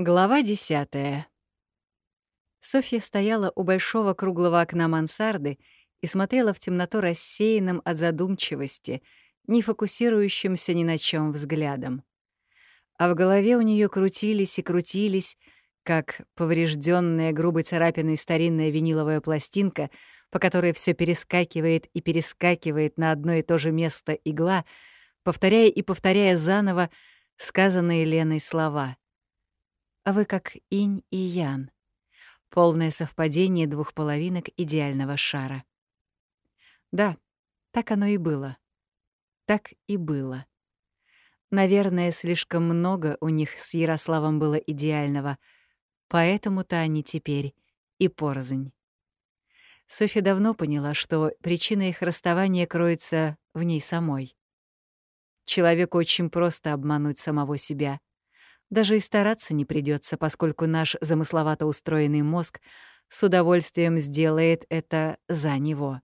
Глава десятая. Софья стояла у большого круглого окна мансарды и смотрела в темноту рассеянным от задумчивости, не фокусирующимся ни на чем взглядом. А в голове у нее крутились и крутились, как поврежденная грубой царапиной старинная виниловая пластинка, по которой все перескакивает и перескакивает на одно и то же место игла, повторяя и повторяя заново сказанные Леной слова — вы как инь и ян. Полное совпадение двух половинок идеального шара. Да, так оно и было. Так и было. Наверное, слишком много у них с Ярославом было идеального, поэтому-то они теперь и порознь. Софья давно поняла, что причина их расставания кроется в ней самой. Человеку очень просто обмануть самого себя. Даже и стараться не придется, поскольку наш замысловато устроенный мозг с удовольствием сделает это за него.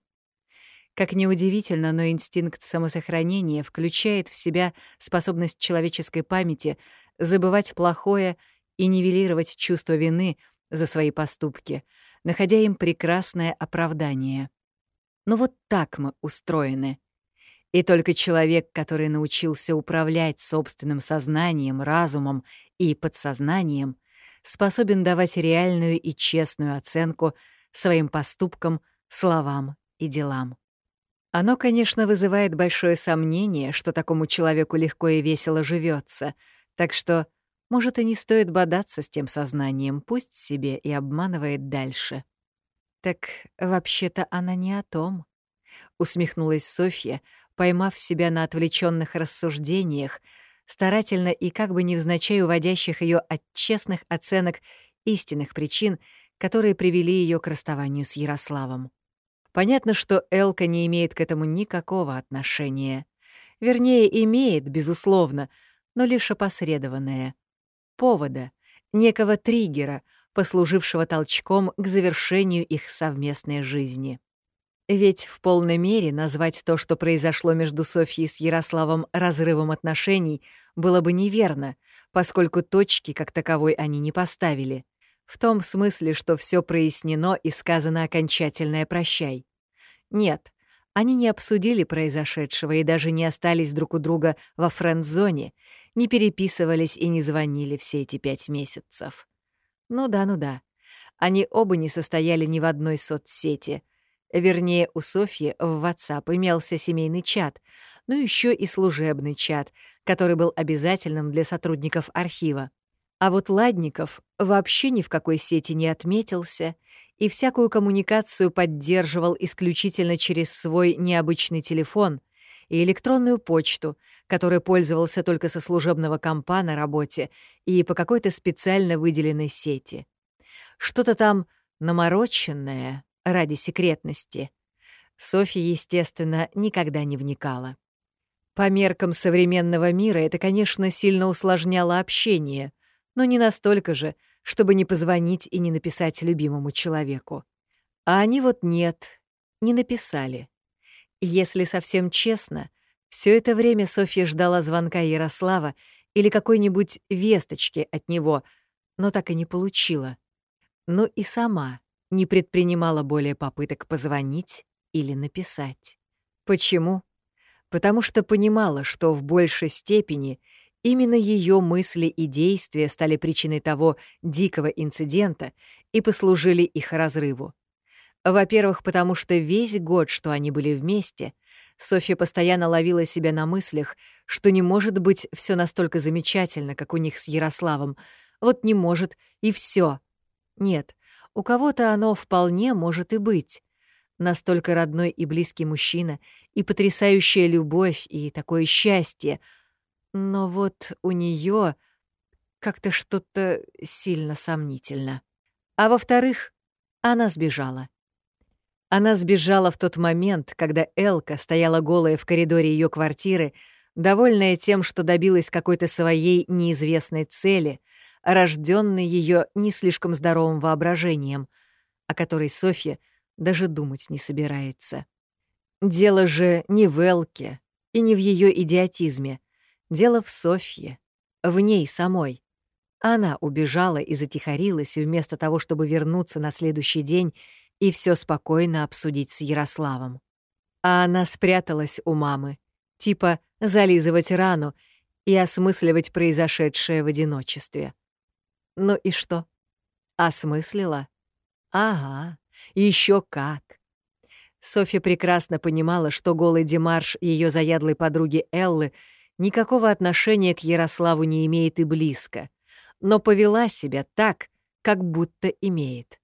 Как ни удивительно, но инстинкт самосохранения включает в себя способность человеческой памяти забывать плохое и нивелировать чувство вины за свои поступки, находя им прекрасное оправдание. Но вот так мы устроены. И только человек, который научился управлять собственным сознанием, разумом и подсознанием, способен давать реальную и честную оценку своим поступкам, словам и делам. Оно, конечно, вызывает большое сомнение, что такому человеку легко и весело живется, так что, может, и не стоит бодаться с тем сознанием, пусть себе и обманывает дальше. Так вообще-то она не о том, усмехнулась Софья, поймав себя на отвлеченных рассуждениях, старательно и как бы невзначай уводящих ее от честных оценок истинных причин, которые привели ее к расставанию с Ярославом. Понятно, что Элка не имеет к этому никакого отношения. Вернее, имеет, безусловно, но лишь опосредованное. Повода, некого триггера, послужившего толчком к завершению их совместной жизни. Ведь в полной мере назвать то, что произошло между Софьей с Ярославом разрывом отношений, было бы неверно, поскольку точки как таковой они не поставили. В том смысле, что все прояснено и сказано окончательное «прощай». Нет, они не обсудили произошедшего и даже не остались друг у друга во френд-зоне, не переписывались и не звонили все эти пять месяцев. Ну да, ну да. Они оба не состояли ни в одной соцсети — Вернее, у Софьи в WhatsApp имелся семейный чат, но еще и служебный чат, который был обязательным для сотрудников архива. А вот Ладников вообще ни в какой сети не отметился и всякую коммуникацию поддерживал исключительно через свой необычный телефон и электронную почту, которой пользовался только со служебного компа на работе и по какой-то специально выделенной сети. Что-то там намороченное, ради секретности. Софья, естественно, никогда не вникала. По меркам современного мира это, конечно, сильно усложняло общение, но не настолько же, чтобы не позвонить и не написать любимому человеку. А они вот нет, не написали. Если совсем честно, все это время Софья ждала звонка Ярослава или какой-нибудь весточки от него, но так и не получила. Ну и сама не предпринимала более попыток позвонить или написать. Почему? Потому что понимала, что в большей степени именно ее мысли и действия стали причиной того дикого инцидента и послужили их разрыву. Во-первых, потому что весь год, что они были вместе, Софья постоянно ловила себя на мыслях, что не может быть все настолько замечательно, как у них с Ярославом. Вот не может, и все. Нет, у кого-то оно вполне может и быть. Настолько родной и близкий мужчина, и потрясающая любовь, и такое счастье. Но вот у нее как-то что-то сильно сомнительно. А во-вторых, она сбежала. Она сбежала в тот момент, когда Элка стояла голая в коридоре ее квартиры, довольная тем, что добилась какой-то своей неизвестной цели — рожденный ее не слишком здоровым воображением, о которой Софья даже думать не собирается. Дело же не в Элке и не в ее идиотизме. Дело в Софье, в ней самой. Она убежала и затихарилась вместо того, чтобы вернуться на следующий день и все спокойно обсудить с Ярославом. А она спряталась у мамы, типа зализывать рану и осмысливать произошедшее в одиночестве. Ну и что? Осмыслила? Ага, еще как. Софья прекрасно понимала, что голый демарш ее заядлой подруги Эллы никакого отношения к Ярославу не имеет и близко, но повела себя так, как будто имеет.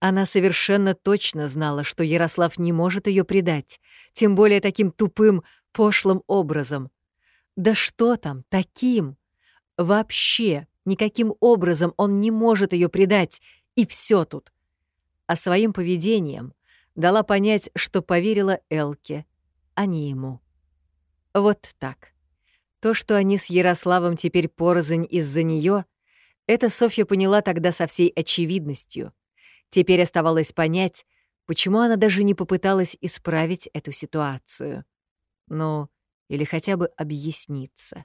Она совершенно точно знала, что Ярослав не может ее предать, тем более таким тупым, пошлым образом. Да что там, таким? Вообще, никаким образом он не может ее предать, и все тут. А своим поведением дала понять, что поверила Элке, а не ему. Вот так. То, что они с Ярославом теперь порознь из-за нее, это Софья поняла тогда со всей очевидностью — Теперь оставалось понять, почему она даже не попыталась исправить эту ситуацию. Ну, или хотя бы объясниться.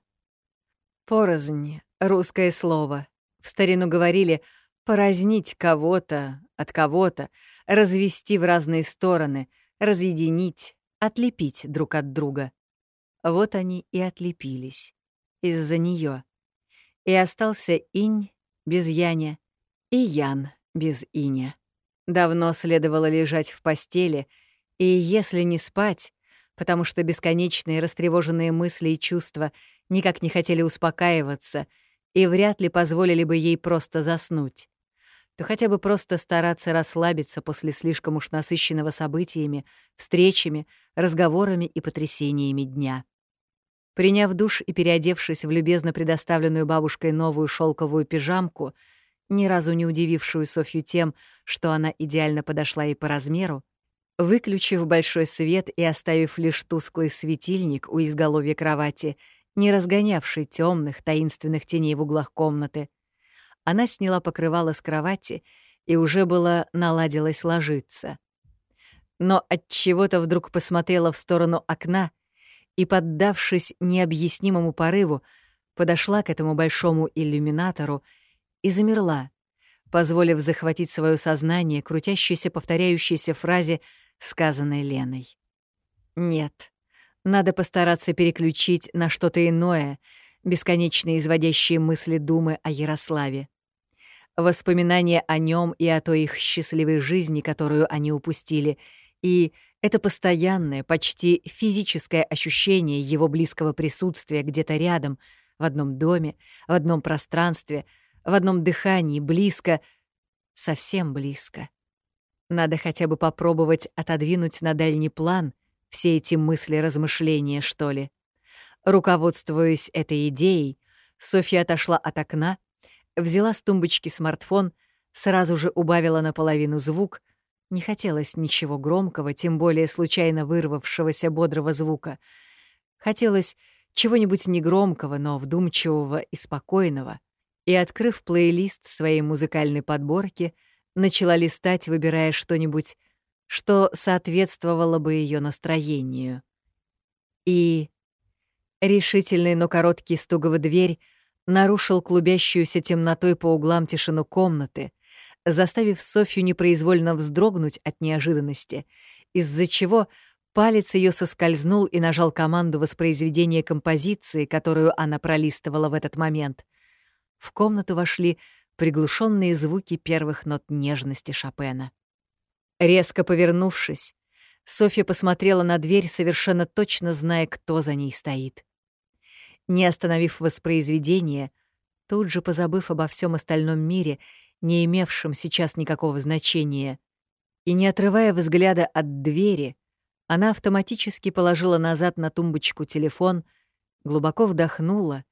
Порознь — русское слово. В старину говорили «поразнить кого-то от кого-то», развести в разные стороны, разъединить, отлепить друг от друга. Вот они и отлепились. Из-за нее. И остался инь без Яня и Ян без Иня. Давно следовало лежать в постели, и если не спать, потому что бесконечные растревоженные мысли и чувства никак не хотели успокаиваться и вряд ли позволили бы ей просто заснуть, то хотя бы просто стараться расслабиться после слишком уж насыщенного событиями, встречами, разговорами и потрясениями дня. Приняв душ и переодевшись в любезно предоставленную бабушкой новую шелковую пижамку — ни разу не удивившую Софью тем, что она идеально подошла ей по размеру, выключив большой свет и оставив лишь тусклый светильник у изголовья кровати, не разгонявший темных таинственных теней в углах комнаты, она сняла покрывало с кровати и уже было наладилась ложиться. Но от чего-то вдруг посмотрела в сторону окна и, поддавшись необъяснимому порыву, подошла к этому большому иллюминатору и замерла, позволив захватить свое сознание крутящейся повторяющейся фразе, сказанной Леной. «Нет, надо постараться переключить на что-то иное, бесконечно изводящие мысли думы о Ярославе. Воспоминания о нем и о той их счастливой жизни, которую они упустили, и это постоянное, почти физическое ощущение его близкого присутствия где-то рядом, в одном доме, в одном пространстве — в одном дыхании, близко, совсем близко. Надо хотя бы попробовать отодвинуть на дальний план все эти мысли-размышления, что ли. Руководствуясь этой идеей, Софья отошла от окна, взяла с тумбочки смартфон, сразу же убавила наполовину звук. Не хотелось ничего громкого, тем более случайно вырвавшегося бодрого звука. Хотелось чего-нибудь негромкого, но вдумчивого и спокойного и, открыв плейлист своей музыкальной подборки, начала листать, выбирая что-нибудь, что соответствовало бы ее настроению. И решительный, но короткий стук в дверь нарушил клубящуюся темнотой по углам тишину комнаты, заставив Софью непроизвольно вздрогнуть от неожиданности, из-за чего палец ее соскользнул и нажал команду воспроизведения композиции, которую она пролистывала в этот момент — в комнату вошли приглушенные звуки первых нот нежности Шопена. Резко повернувшись, Софья посмотрела на дверь, совершенно точно зная, кто за ней стоит. Не остановив воспроизведение, тут же позабыв обо всем остальном мире, не имевшем сейчас никакого значения, и не отрывая взгляда от двери, она автоматически положила назад на тумбочку телефон, глубоко вдохнула,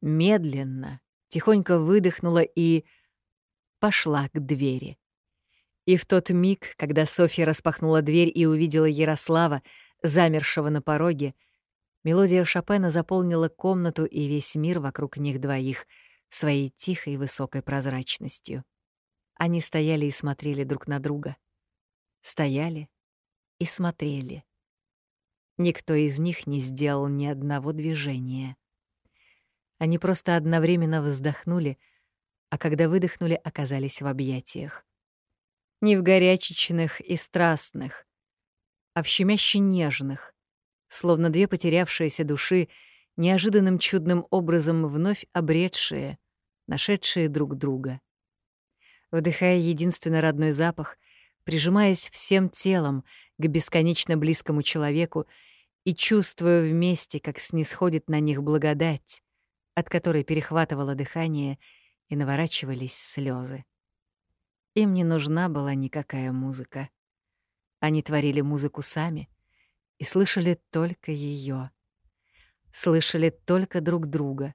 медленно, тихонько выдохнула и пошла к двери. И в тот миг, когда Софья распахнула дверь и увидела Ярослава, замершего на пороге, мелодия Шопена заполнила комнату и весь мир вокруг них двоих своей тихой высокой прозрачностью. Они стояли и смотрели друг на друга. Стояли и смотрели. Никто из них не сделал ни одного движения. Они просто одновременно вздохнули, а когда выдохнули, оказались в объятиях. Не в горячечных и страстных, а в щемяще нежных, словно две потерявшиеся души, неожиданным чудным образом вновь обретшие, нашедшие друг друга. Вдыхая единственно родной запах, прижимаясь всем телом к бесконечно близкому человеку и чувствуя вместе, как снисходит на них благодать, от которой перехватывало дыхание и наворачивались слезы. Им не нужна была никакая музыка. Они творили музыку сами и слышали только ее. Слышали только друг друга,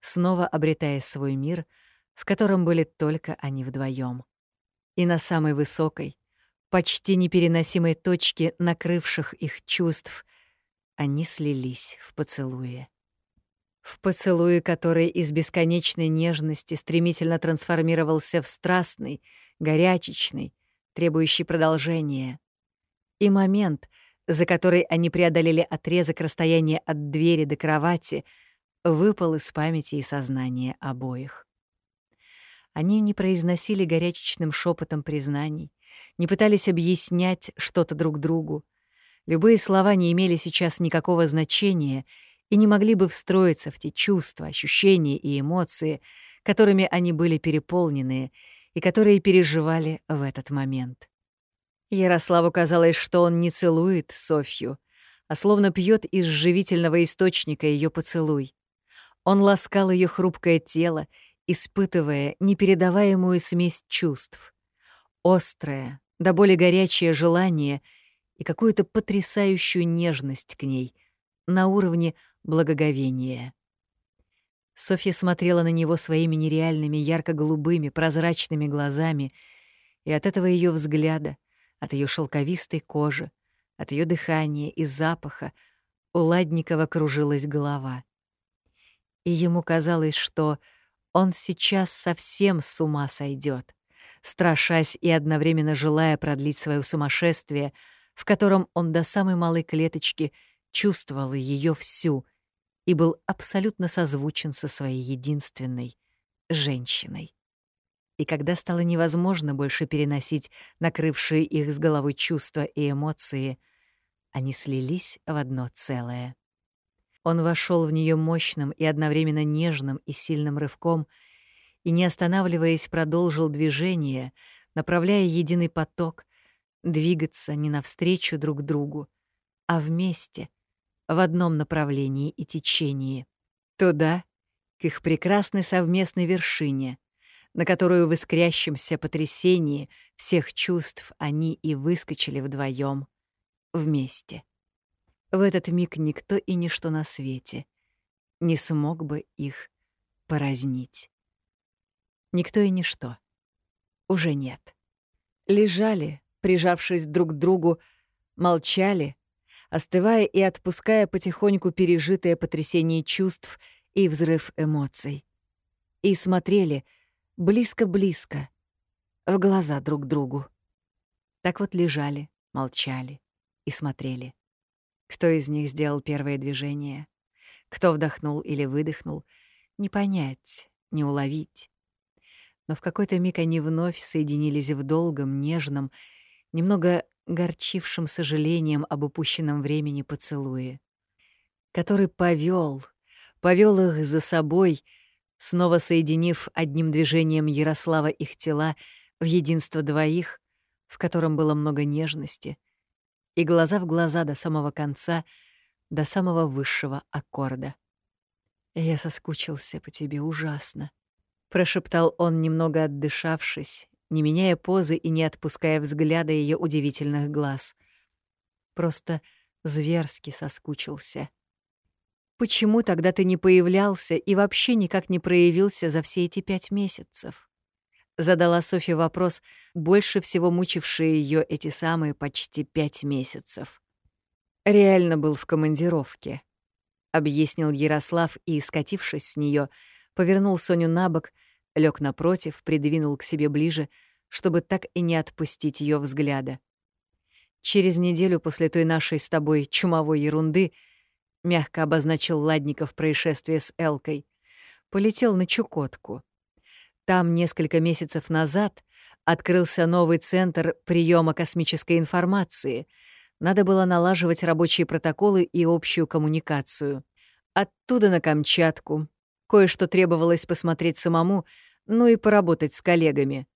снова обретая свой мир, в котором были только они вдвоем. И на самой высокой, почти непереносимой точке накрывших их чувств, они слились в поцелуе. В поцелуе, который из бесконечной нежности стремительно трансформировался в страстный, горячечный, требующий продолжения. И момент, за который они преодолели отрезок расстояния от двери до кровати, выпал из памяти и сознания обоих. Они не произносили горячечным шепотом признаний, не пытались объяснять что-то друг другу. Любые слова не имели сейчас никакого значения и не могли бы встроиться в те чувства, ощущения и эмоции, которыми они были переполнены и которые переживали в этот момент. Ярославу казалось, что он не целует Софью, а словно пьет из живительного источника ее поцелуй. Он ласкал ее хрупкое тело, испытывая непередаваемую смесь чувств. Острое, до боли горячее желание и какую-то потрясающую нежность к ней на уровне благоговения. Софья смотрела на него своими нереальными ярко-голубыми прозрачными глазами, и от этого ее взгляда от ее шелковистой кожи, от ее дыхания и запаха у Ладникова кружилась голова. И ему казалось, что он сейчас совсем с ума сойдет, страшась и одновременно желая продлить свое сумасшествие, в котором он до самой малой клеточки чувствовал ее всю и был абсолютно созвучен со своей единственной женщиной и когда стало невозможно больше переносить накрывшие их с головой чувства и эмоции, они слились в одно целое. Он вошел в нее мощным и одновременно нежным и сильным рывком и, не останавливаясь, продолжил движение, направляя единый поток, двигаться не навстречу друг другу, а вместе, в одном направлении и течении, туда, к их прекрасной совместной вершине — на которую в искрящемся потрясении всех чувств они и выскочили вдвоем вместе. В этот миг никто и ничто на свете не смог бы их поразнить. Никто и ничто. Уже нет. Лежали, прижавшись друг к другу, молчали, остывая и отпуская потихоньку пережитое потрясение чувств и взрыв эмоций. И смотрели — близко-близко, в глаза друг другу. Так вот лежали, молчали и смотрели. Кто из них сделал первое движение, кто вдохнул или выдохнул, не понять, не уловить. Но в какой-то миг они вновь соединились в долгом, нежном, немного горчившим сожалением об упущенном времени поцелуе, который повел, повел их за собой — снова соединив одним движением Ярослава их тела в единство двоих, в котором было много нежности, и глаза в глаза до самого конца, до самого высшего аккорда. «Я соскучился по тебе ужасно», — прошептал он, немного отдышавшись, не меняя позы и не отпуская взгляда ее удивительных глаз. Просто зверски соскучился. Почему тогда ты не появлялся и вообще никак не проявился за все эти пять месяцев? Задала Софья вопрос, больше всего мучивший ее эти самые почти пять месяцев. Реально был в командировке, объяснил Ярослав и, скатившись с нее, повернул Соню на бок, лег напротив, придвинул к себе ближе, чтобы так и не отпустить ее взгляда. Через неделю после той нашей с тобой чумовой ерунды — мягко обозначил Ладников происшествие с Элкой, полетел на Чукотку. Там несколько месяцев назад открылся новый центр приема космической информации. Надо было налаживать рабочие протоколы и общую коммуникацию. Оттуда на Камчатку. Кое-что требовалось посмотреть самому, ну и поработать с коллегами.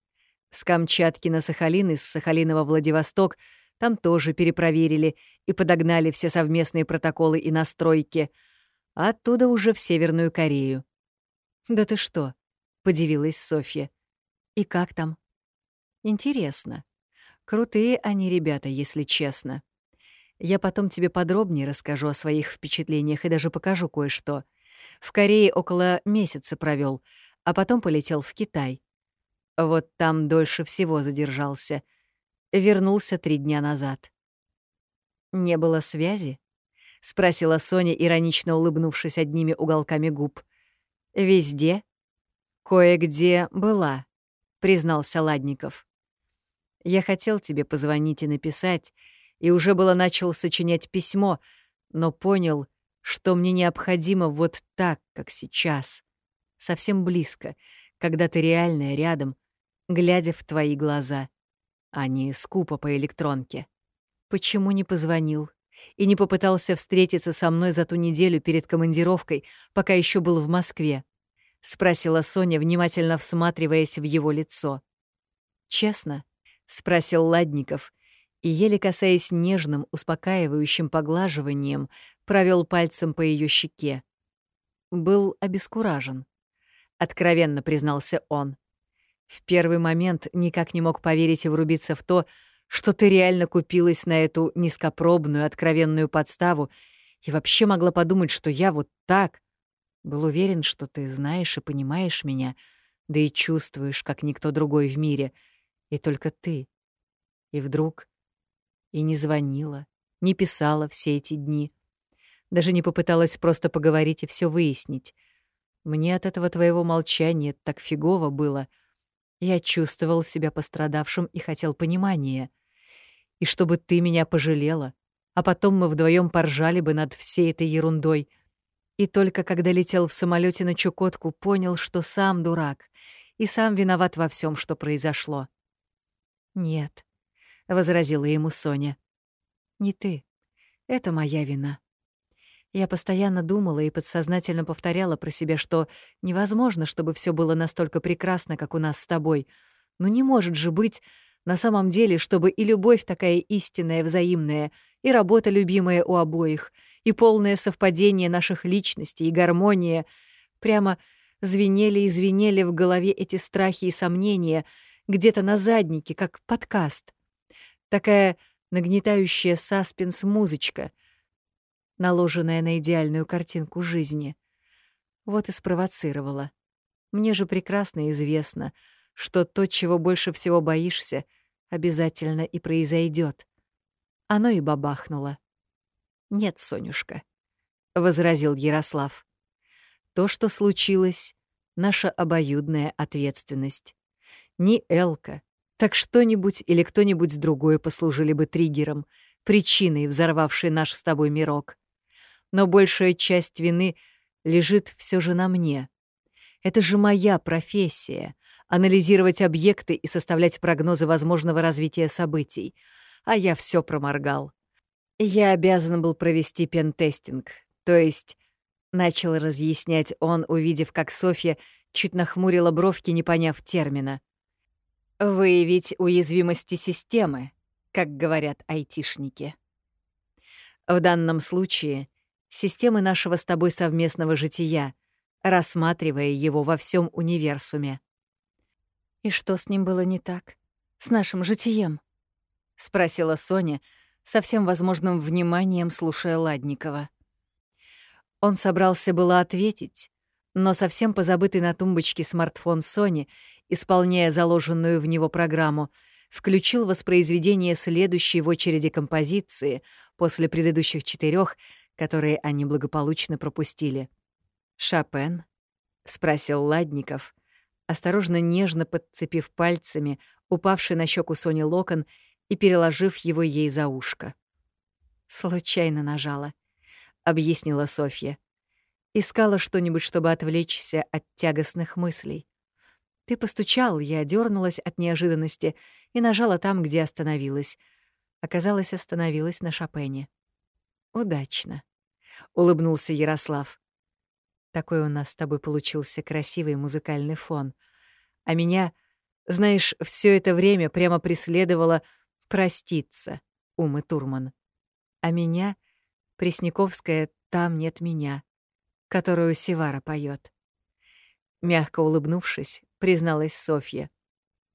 С Камчатки на Сахалин и с Сахалина во Владивосток там тоже перепроверили и подогнали все совместные протоколы и настройки. А оттуда уже в Северную Корею. «Да ты что?» — подивилась Софья. «И как там?» «Интересно. Крутые они ребята, если честно. Я потом тебе подробнее расскажу о своих впечатлениях и даже покажу кое-что. В Корее около месяца провел, а потом полетел в Китай. Вот там дольше всего задержался. Вернулся три дня назад. «Не было связи?» — спросила Соня, иронично улыбнувшись одними уголками губ. «Везде?» «Кое-где была», — признался Ладников. «Я хотел тебе позвонить и написать, и уже было начал сочинять письмо, но понял, что мне необходимо вот так, как сейчас, совсем близко, когда ты реальная рядом, глядя в твои глаза, а не скупо по электронке. Почему не позвонил и не попытался встретиться со мной за ту неделю перед командировкой, пока еще был в Москве? — спросила Соня, внимательно всматриваясь в его лицо. «Честно?» — спросил Ладников, и, еле касаясь нежным, успокаивающим поглаживанием, провел пальцем по ее щеке. Был обескуражен. Откровенно признался он. В первый момент никак не мог поверить и врубиться в то, что ты реально купилась на эту низкопробную, откровенную подставу и вообще могла подумать, что я вот так. Был уверен, что ты знаешь и понимаешь меня, да и чувствуешь, как никто другой в мире, и только ты. И вдруг и не звонила, не писала все эти дни. Даже не попыталась просто поговорить и все выяснить. Мне от этого твоего молчания так фигово было. Я чувствовал себя пострадавшим и хотел понимания. И чтобы ты меня пожалела, а потом мы вдвоем поржали бы над всей этой ерундой. И только когда летел в самолете на Чукотку, понял, что сам дурак и сам виноват во всем, что произошло. Нет, — возразила ему Соня. «Не ты. Это моя вина». Я постоянно думала и подсознательно повторяла про себя, что невозможно, чтобы все было настолько прекрасно, как у нас с тобой. Но не может же быть на самом деле, чтобы и любовь такая истинная, взаимная, и работа любимая у обоих, и полное совпадение наших личностей, и гармония. Прямо звенели и звенели в голове эти страхи и сомнения, где-то на заднике, как подкаст. Такая нагнетающая саспенс музычка, наложенная на идеальную картинку жизни. Вот и спровоцировала. Мне же прекрасно известно, что то, чего больше всего боишься, обязательно и произойдет. Оно и бабахнуло. «Нет, Сонюшка», — возразил Ярослав. «То, что случилось, — наша обоюдная ответственность. Ни Элка, так что-нибудь или кто-нибудь другой послужили бы триггером, причиной, взорвавшей наш с тобой мирок. Но большая часть вины лежит все же на мне. Это же моя профессия — анализировать объекты и составлять прогнозы возможного развития событий. А я все проморгал. Я обязан был провести пентестинг, то есть... Начал разъяснять он, увидев, как Софья чуть нахмурила бровки, не поняв термина. Выявить уязвимости системы, как говорят айтишники. В данном случае системы нашего с тобой совместного жития, рассматривая его во всем универсуме. «И что с ним было не так? С нашим житием?» — спросила Соня, со всем возможным вниманием слушая Ладникова. Он собрался было ответить, но совсем позабытый на тумбочке смартфон Сони, исполняя заложенную в него программу, включил воспроизведение следующей в очереди композиции после предыдущих четырех, которые они благополучно пропустили. «Шопен?» — спросил Ладников, осторожно нежно подцепив пальцами упавший на щеку Сони локон и переложив его ей за ушко. «Случайно нажала», — объяснила Софья. Искала что-нибудь, чтобы отвлечься от тягостных мыслей. Ты постучал, я дернулась от неожиданности и нажала там, где остановилась. Оказалось, остановилась на Шопене. Удачно, улыбнулся Ярослав. Такой у нас с тобой получился красивый музыкальный фон. А меня, знаешь, все это время прямо преследовало проститься, Умы Турман. А меня Пресняковская «Там нет меня», которую Севара поет. Мягко улыбнувшись, призналась Софья.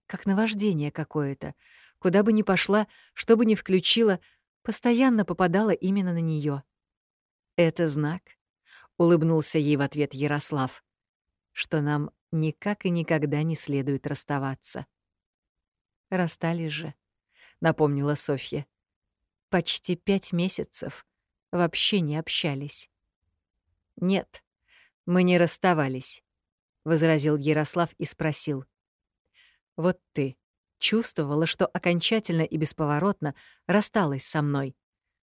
Как наваждение какое-то. Куда бы ни пошла, что бы ни включила, постоянно попадала именно на нее. Это знак, улыбнулся ей в ответ Ярослав, что нам никак и никогда не следует расставаться. Расстались же, напомнила Софья. Почти пять месяцев вообще не общались. Нет, мы не расставались, возразил Ярослав и спросил. Вот ты чувствовала, что окончательно и бесповоротно рассталась со мной,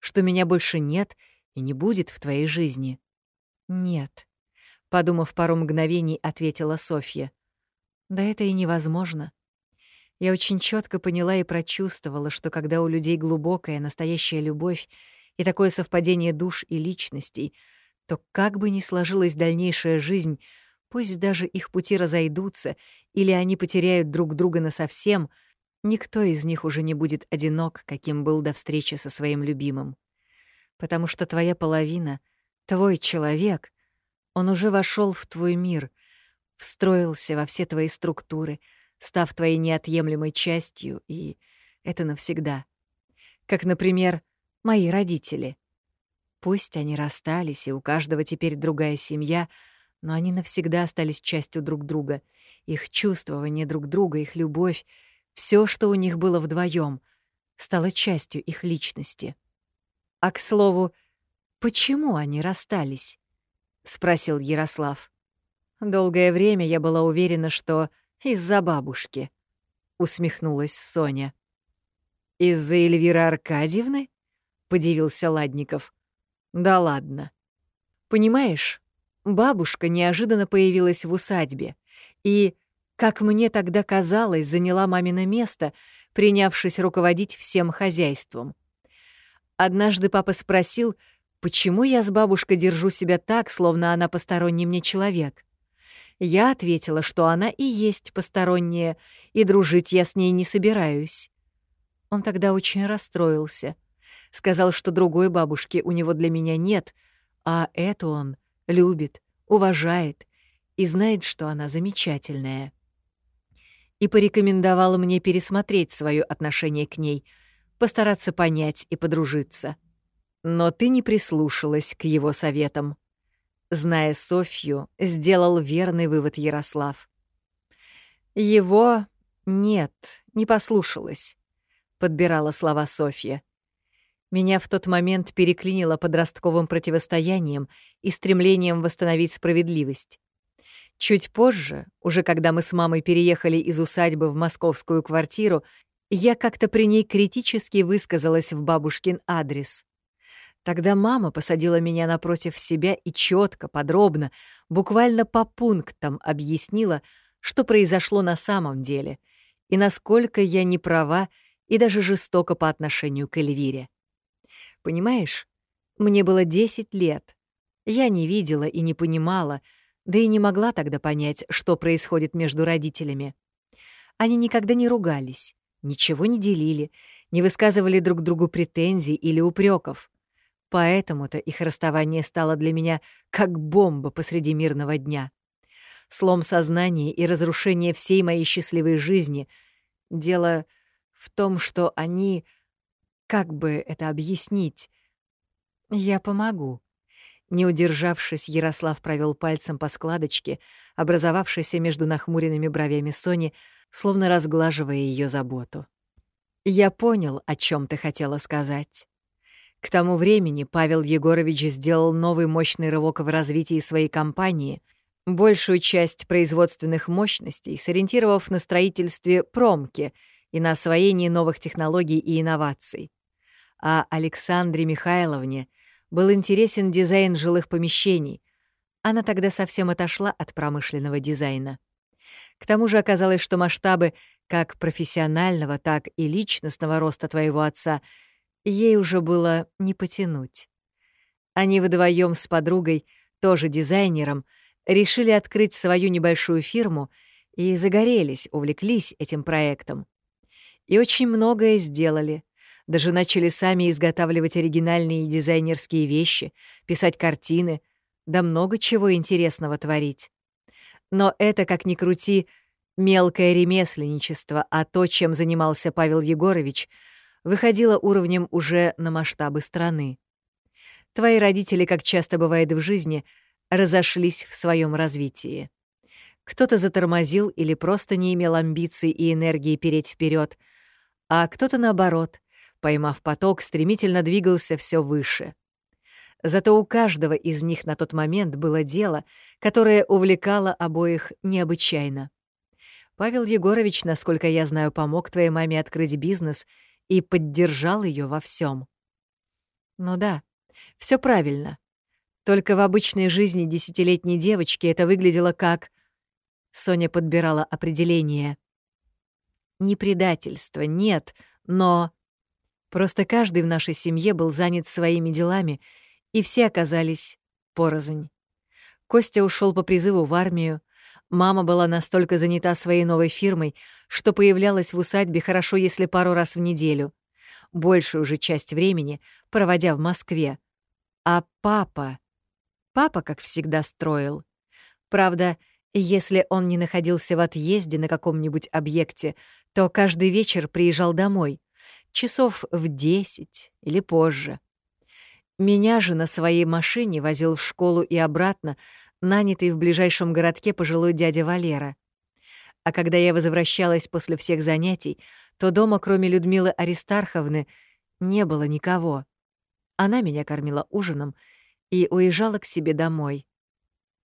что меня больше нет и не будет в твоей жизни. Нет, подумав пару мгновений, ответила Софья. Да это и невозможно. Я очень четко поняла и прочувствовала, что когда у людей глубокая, настоящая любовь и такое совпадение душ и личностей, то как бы ни сложилась дальнейшая жизнь, пусть даже их пути разойдутся или они потеряют друг друга насовсем, никто из них уже не будет одинок, каким был до встречи со своим любимым. Потому что твоя половина — Твой человек, он уже вошел в твой мир, встроился во все твои структуры, став твоей неотъемлемой частью, и это навсегда. Как, например, мои родители. Пусть они расстались, и у каждого теперь другая семья, но они навсегда остались частью друг друга. Их чувствование друг друга, их любовь, все, что у них было вдвоем, стало частью их личности. А, к слову, «Почему они расстались?» — спросил Ярослав. «Долгое время я была уверена, что из-за бабушки», — усмехнулась Соня. «Из-за Эльвиры Аркадьевны?» — подивился Ладников. «Да ладно. Понимаешь, бабушка неожиданно появилась в усадьбе и, как мне тогда казалось, заняла мамино место, принявшись руководить всем хозяйством. Однажды папа спросил, Почему я с бабушкой держу себя так, словно она посторонний мне человек? Я ответила, что она и есть посторонняя, и дружить я с ней не собираюсь. Он тогда очень расстроился. Сказал, что другой бабушки у него для меня нет, а эту он любит, уважает и знает, что она замечательная. И порекомендовал мне пересмотреть свое отношение к ней, постараться понять и подружиться. Но ты не прислушалась к его советам. Зная Софью, сделал верный вывод Ярослав. Его нет, не послушалась, подбирала слова Софья. Меня в тот момент переклинило подростковым противостоянием и стремлением восстановить справедливость. Чуть позже, уже когда мы с мамой переехали из усадьбы в московскую квартиру, я как-то при ней критически высказалась в бабушкин адрес. Тогда мама посадила меня напротив себя и четко, подробно, буквально по пунктам объяснила, что произошло на самом деле и насколько я не права и даже жестоко по отношению к Эльвире. Понимаешь, мне было 10 лет. Я не видела и не понимала, да и не могла тогда понять, что происходит между родителями. Они никогда не ругались, ничего не делили, не высказывали друг другу претензий или упреков. Поэтому-то их расставание стало для меня как бомба посреди мирного дня. Слом сознания и разрушение всей моей счастливой жизни. Дело в том, что они... Как бы это объяснить? Я помогу. Не удержавшись, Ярослав провел пальцем по складочке, образовавшейся между нахмуренными бровями Сони, словно разглаживая ее заботу. «Я понял, о чем ты хотела сказать. К тому времени Павел Егорович сделал новый мощный рывок в развитии своей компании, большую часть производственных мощностей сориентировав на строительстве промки и на освоении новых технологий и инноваций. А Александре Михайловне был интересен дизайн жилых помещений. Она тогда совсем отошла от промышленного дизайна. К тому же оказалось, что масштабы как профессионального, так и личностного роста твоего отца ей уже было не потянуть. Они вдвоем с подругой, тоже дизайнером, решили открыть свою небольшую фирму и загорелись, увлеклись этим проектом. И очень многое сделали. Даже начали сами изготавливать оригинальные дизайнерские вещи, писать картины, да много чего интересного творить. Но это, как ни крути, мелкое ремесленничество, а то, чем занимался Павел Егорович, выходило уровнем уже на масштабы страны. Твои родители, как часто бывает в жизни, разошлись в своем развитии. Кто-то затормозил или просто не имел амбиций и энергии переть вперед, а кто-то, наоборот, поймав поток, стремительно двигался все выше. Зато у каждого из них на тот момент было дело, которое увлекало обоих необычайно. Павел Егорович, насколько я знаю, помог твоей маме открыть бизнес и поддержал ее во всем. Ну да, все правильно. Только в обычной жизни десятилетней девочки это выглядело как... Соня подбирала определение. Не предательство, нет, но... Просто каждый в нашей семье был занят своими делами, и все оказались порознь. Костя ушел по призыву в армию, мама была настолько занята своей новой фирмой, что появлялась в усадьбе хорошо, если пару раз в неделю, большую же часть времени проводя в Москве. А папа... Папа, как всегда, строил. Правда, если он не находился в отъезде на каком-нибудь объекте, то каждый вечер приезжал домой, часов в десять или позже. Меня же на своей машине возил в школу и обратно нанятый в ближайшем городке пожилой дядя Валера. А когда я возвращалась после всех занятий, то дома, кроме Людмилы Аристарховны, не было никого. Она меня кормила ужином и уезжала к себе домой.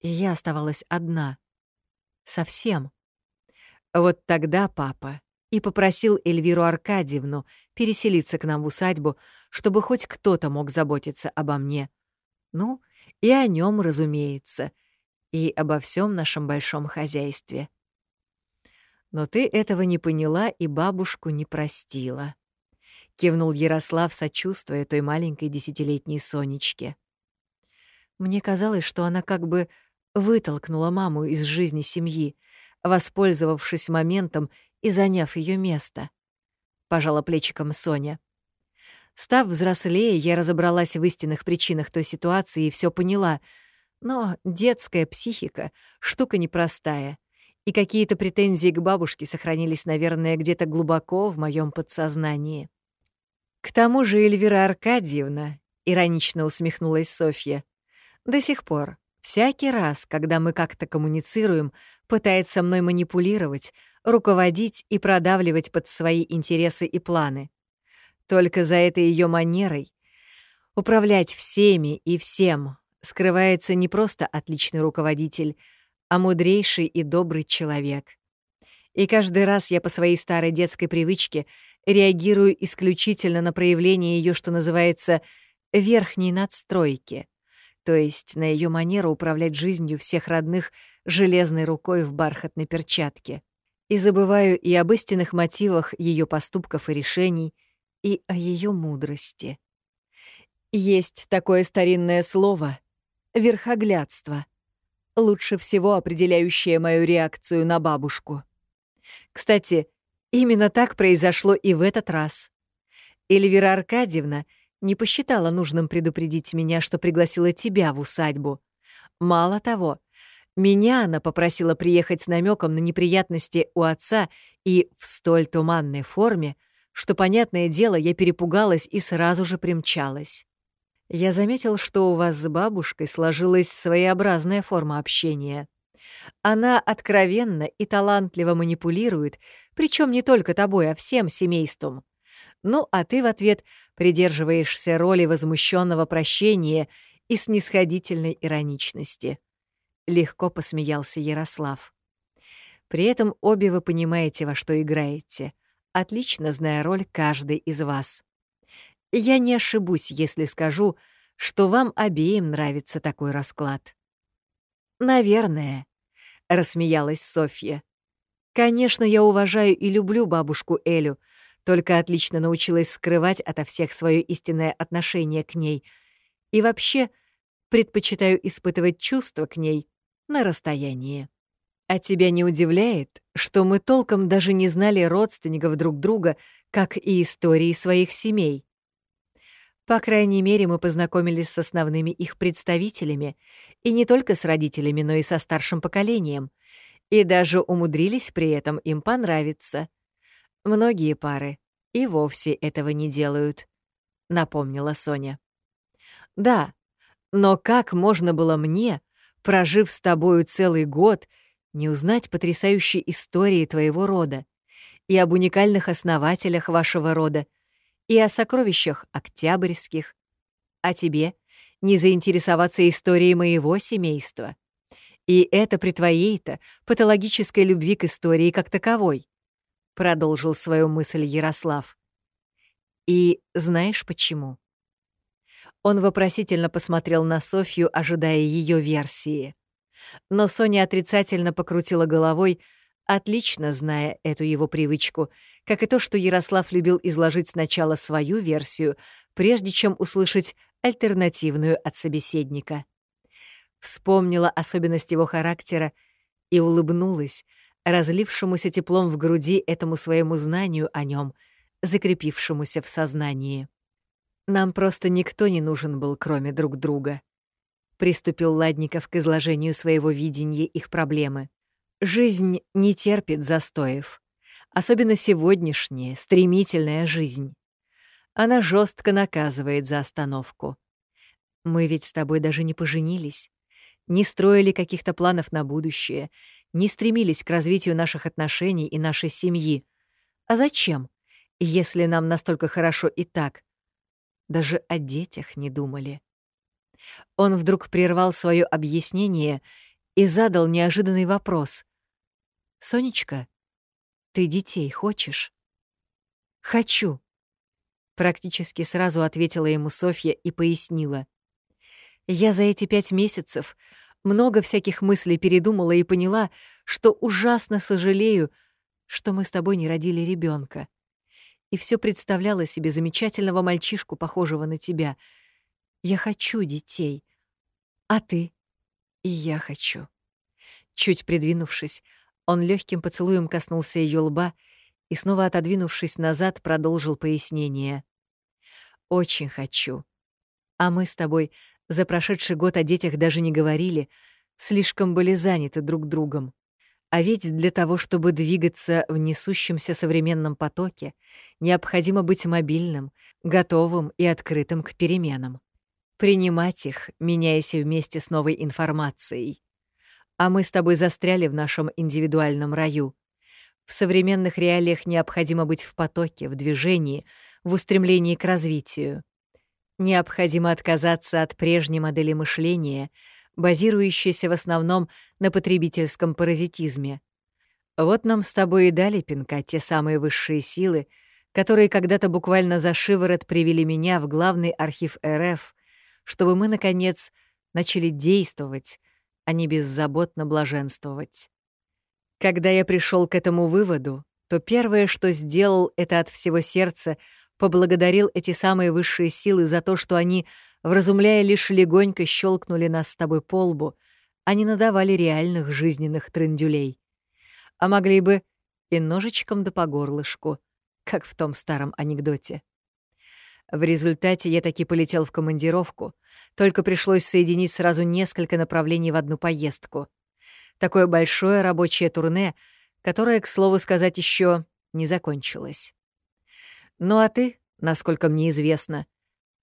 И я оставалась одна. Совсем. Вот тогда папа и попросил Эльвиру Аркадьевну переселиться к нам в усадьбу, чтобы хоть кто-то мог заботиться обо мне. Ну, и о нем, разумеется, и обо всем нашем большом хозяйстве. Но ты этого не поняла и бабушку не простила. Кивнул Ярослав, сочувствуя той маленькой десятилетней Сонечке. Мне казалось, что она как бы вытолкнула маму из жизни семьи, воспользовавшись моментом и заняв ее место. Пожала плечиком Соня. Став взрослее, я разобралась в истинных причинах той ситуации и все поняла. Но детская психика — штука непростая. И какие-то претензии к бабушке сохранились, наверное, где-то глубоко в моем подсознании. К тому же Эльвира Аркадьевна, — иронично усмехнулась Софья, — до сих пор Всякий раз, когда мы как-то коммуницируем, пытается мной манипулировать, руководить и продавливать под свои интересы и планы. Только за этой ее манерой управлять всеми и всем скрывается не просто отличный руководитель, а мудрейший и добрый человек. И каждый раз я по своей старой детской привычке реагирую исключительно на проявление ее, что называется, верхней надстройки — то есть на ее манеру управлять жизнью всех родных железной рукой в бархатной перчатке. И забываю и об истинных мотивах ее поступков и решений, и о ее мудрости. Есть такое старинное слово — верхоглядство, лучше всего определяющее мою реакцию на бабушку. Кстати, именно так произошло и в этот раз. Эльвира Аркадьевна — не посчитала нужным предупредить меня, что пригласила тебя в усадьбу. Мало того, меня она попросила приехать с намеком на неприятности у отца и в столь туманной форме, что, понятное дело, я перепугалась и сразу же примчалась. Я заметил, что у вас с бабушкой сложилась своеобразная форма общения. Она откровенно и талантливо манипулирует, причем не только тобой, а всем семейством. Ну, а ты в ответ придерживаешься роли возмущенного прощения и снисходительной ироничности. Легко посмеялся Ярослав. При этом обе вы понимаете, во что играете, отлично зная роль каждой из вас. Я не ошибусь, если скажу, что вам обеим нравится такой расклад. «Наверное», — рассмеялась Софья. Конечно, я уважаю и люблю бабушку Элю, только отлично научилась скрывать ото всех свое истинное отношение к ней. И вообще предпочитаю испытывать чувства к ней на расстоянии. А тебя не удивляет, что мы толком даже не знали родственников друг друга, как и истории своих семей? По крайней мере, мы познакомились с основными их представителями, и не только с родителями, но и со старшим поколением, и даже умудрились при этом им понравиться. Многие пары и вовсе этого не делают, — напомнила Соня. Да, но как можно было мне, прожив с тобою целый год, не узнать потрясающей истории твоего рода и об уникальных основателях вашего рода, и о сокровищах октябрьских, а тебе не заинтересоваться историей моего семейства. И это при твоей-то патологической любви к истории как таковой, продолжил свою мысль Ярослав. И знаешь почему? Он вопросительно посмотрел на Софью, ожидая ее версии. Но Соня отрицательно покрутила головой, отлично зная эту его привычку, как и то, что Ярослав любил изложить сначала свою версию, прежде чем услышать альтернативную от собеседника. Вспомнила особенность его характера и улыбнулась, разлившемуся теплом в груди этому своему знанию о нем, закрепившемуся в сознании. Нам просто никто не нужен был, кроме друг друга. Приступил Ладников к изложению своего видения их проблемы. Жизнь не терпит застоев. Особенно сегодняшняя, стремительная жизнь. Она жестко наказывает за остановку. Мы ведь с тобой даже не поженились, не строили каких-то планов на будущее, не стремились к развитию наших отношений и нашей семьи. А зачем, если нам настолько хорошо и так? Даже о детях не думали. Он вдруг прервал свое объяснение и задал неожиданный вопрос. «Сонечка, ты детей хочешь?» «Хочу», — практически сразу ответила ему Софья и пояснила. «Я за эти пять месяцев много всяких мыслей передумала и поняла, что ужасно сожалею, что мы с тобой не родили ребенка. И все представляла себе замечательного мальчишку, похожего на тебя — я хочу детей. А ты? И я хочу. Чуть придвинувшись, он легким поцелуем коснулся ее лба и, снова отодвинувшись назад, продолжил пояснение. «Очень хочу. А мы с тобой за прошедший год о детях даже не говорили, слишком были заняты друг другом. А ведь для того, чтобы двигаться в несущемся современном потоке, необходимо быть мобильным, готовым и открытым к переменам принимать их, меняясь вместе с новой информацией. А мы с тобой застряли в нашем индивидуальном раю. В современных реалиях необходимо быть в потоке, в движении, в устремлении к развитию. Необходимо отказаться от прежней модели мышления, базирующейся в основном на потребительском паразитизме. Вот нам с тобой и дали пинка те самые высшие силы, которые когда-то буквально за шиворот привели меня в главный архив РФ, чтобы мы, наконец, начали действовать, а не беззаботно блаженствовать. Когда я пришел к этому выводу, то первое, что сделал, это от всего сердца поблагодарил эти самые высшие силы за то, что они, вразумляя лишь легонько, щелкнули нас с тобой по лбу, а не надавали реальных жизненных трындюлей. А могли бы и ножичком да по горлышку, как в том старом анекдоте. В результате я таки полетел в командировку, только пришлось соединить сразу несколько направлений в одну поездку. Такое большое рабочее турне, которое, к слову сказать, еще не закончилось. Ну а ты, насколько мне известно,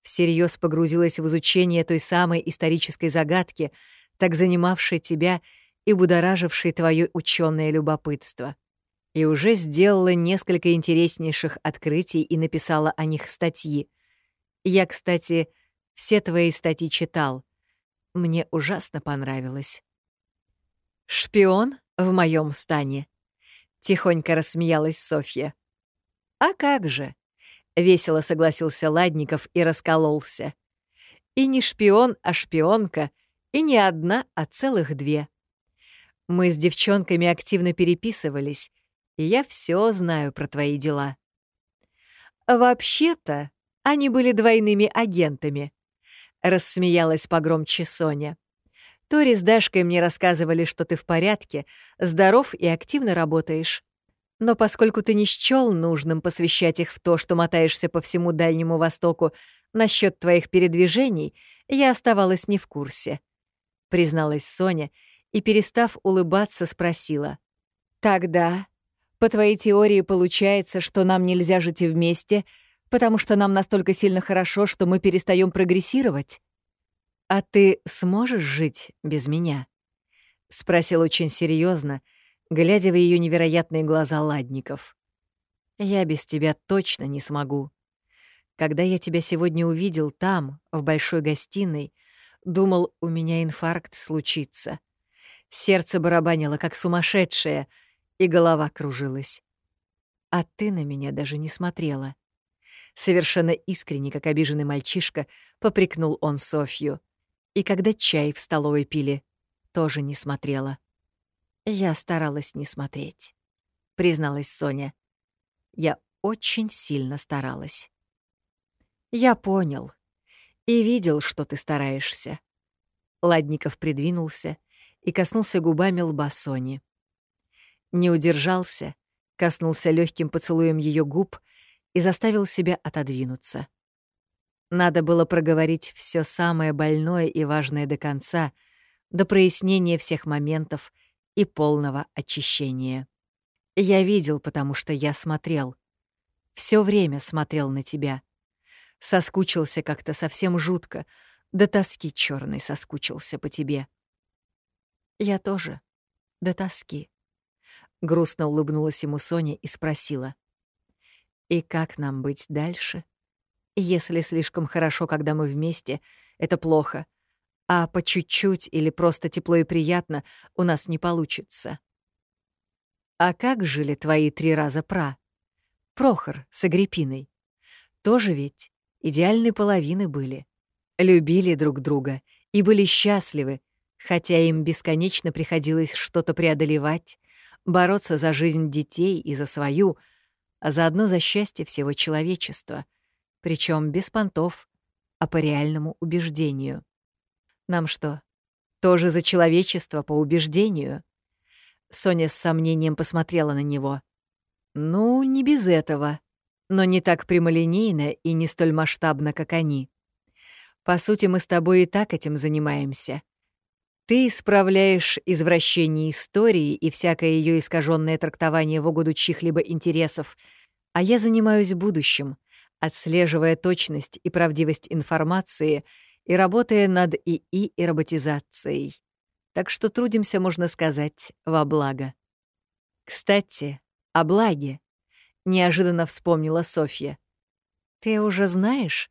всерьез погрузилась в изучение той самой исторической загадки, так занимавшей тебя и будоражившей твое ученое любопытство. И уже сделала несколько интереснейших открытий и написала о них статьи, я, кстати, все твои статьи читал. Мне ужасно понравилось. «Шпион в моем стане», — тихонько рассмеялась Софья. «А как же?» — весело согласился Ладников и раскололся. «И не шпион, а шпионка, и не одна, а целых две. Мы с девчонками активно переписывались, и я все знаю про твои дела». «Вообще-то они были двойными агентами», — рассмеялась погромче Соня. «Тори с Дашкой мне рассказывали, что ты в порядке, здоров и активно работаешь. Но поскольку ты не счёл нужным посвящать их в то, что мотаешься по всему Дальнему Востоку насчет твоих передвижений, я оставалась не в курсе», — призналась Соня и, перестав улыбаться, спросила. «Тогда, по твоей теории, получается, что нам нельзя жить вместе, потому что нам настолько сильно хорошо, что мы перестаем прогрессировать?» «А ты сможешь жить без меня?» — спросил очень серьезно, глядя в ее невероятные глаза Ладников. «Я без тебя точно не смогу. Когда я тебя сегодня увидел там, в большой гостиной, думал, у меня инфаркт случится. Сердце барабанило, как сумасшедшее, и голова кружилась. А ты на меня даже не смотрела. Совершенно искренне, как обиженный мальчишка, попрекнул он Софью. И когда чай в столовой пили, тоже не смотрела. Я старалась не смотреть, призналась Соня. Я очень сильно старалась. Я понял и видел, что ты стараешься. Ладников придвинулся и коснулся губами лба Сони. Не удержался, коснулся легким поцелуем ее губ и заставил себя отодвинуться. Надо было проговорить все самое больное и важное до конца, до прояснения всех моментов и полного очищения. Я видел, потому что я смотрел. Все время смотрел на тебя. Соскучился как-то совсем жутко, до тоски черной соскучился по тебе. Я тоже. До тоски. Грустно улыбнулась ему Соня и спросила. И как нам быть дальше? Если слишком хорошо, когда мы вместе, это плохо. А по чуть-чуть или просто тепло и приятно у нас не получится. А как жили твои три раза пра? Прохор с Агриппиной. Тоже ведь идеальной половины были. Любили друг друга и были счастливы, хотя им бесконечно приходилось что-то преодолевать, бороться за жизнь детей и за свою, а заодно за счастье всего человечества, причем без понтов, а по реальному убеждению. Нам что, тоже за человечество по убеждению? Соня с сомнением посмотрела на него. Ну, не без этого, но не так прямолинейно и не столь масштабно, как они. По сути, мы с тобой и так этим занимаемся — ты исправляешь извращение истории и всякое ее искаженное трактование в угоду чьих-либо интересов, а я занимаюсь будущим, отслеживая точность и правдивость информации и работая над ИИ и роботизацией. Так что трудимся, можно сказать, во благо. Кстати, о благе, неожиданно вспомнила Софья. Ты уже знаешь?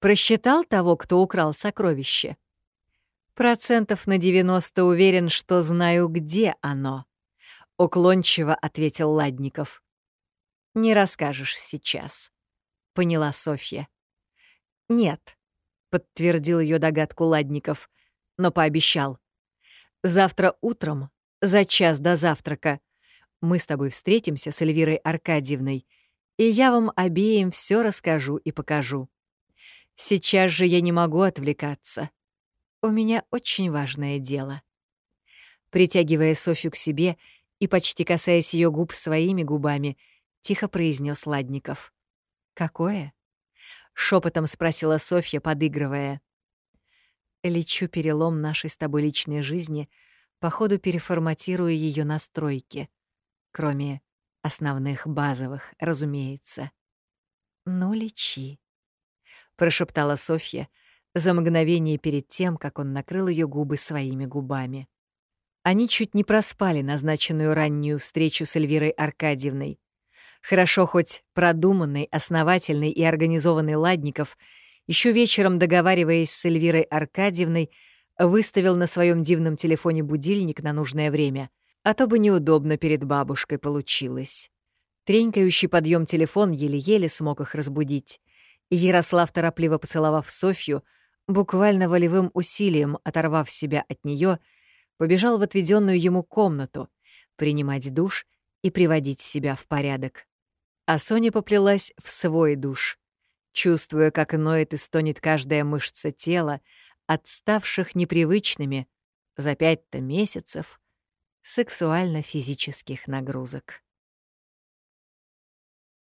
Просчитал того, кто украл сокровище? Процентов на 90 уверен, что знаю, где оно. Уклончиво ответил Ладников. Не расскажешь сейчас. Поняла Софья. Нет, подтвердил ее догадку Ладников, но пообещал. Завтра утром, за час до завтрака, мы с тобой встретимся с Эльвирой Аркадьевной, и я вам обеим все расскажу и покажу. Сейчас же я не могу отвлекаться. У меня очень важное дело. Притягивая Софью к себе и почти касаясь ее губ своими губами, тихо произнес Ладников. «Какое?» — шепотом спросила Софья, подыгрывая. «Лечу перелом нашей с тобой личной жизни, походу переформатирую ее настройки, кроме основных базовых, разумеется». «Ну, лечи», — прошептала Софья, — за мгновение перед тем, как он накрыл ее губы своими губами. Они чуть не проспали назначенную раннюю встречу с Эльвирой Аркадьевной. Хорошо хоть продуманный, основательный и организованный Ладников, еще вечером договариваясь с Эльвирой Аркадьевной, выставил на своем дивном телефоне будильник на нужное время, а то бы неудобно перед бабушкой получилось. Тренькающий подъем телефон еле-еле смог их разбудить. И Ярослав, торопливо поцеловав Софью, буквально волевым усилием оторвав себя от нее, побежал в отведенную ему комнату, принимать душ и приводить себя в порядок. А Соня поплелась в свой душ, чувствуя, как ноет и стонет каждая мышца тела от ставших непривычными за пять-то месяцев сексуально-физических нагрузок.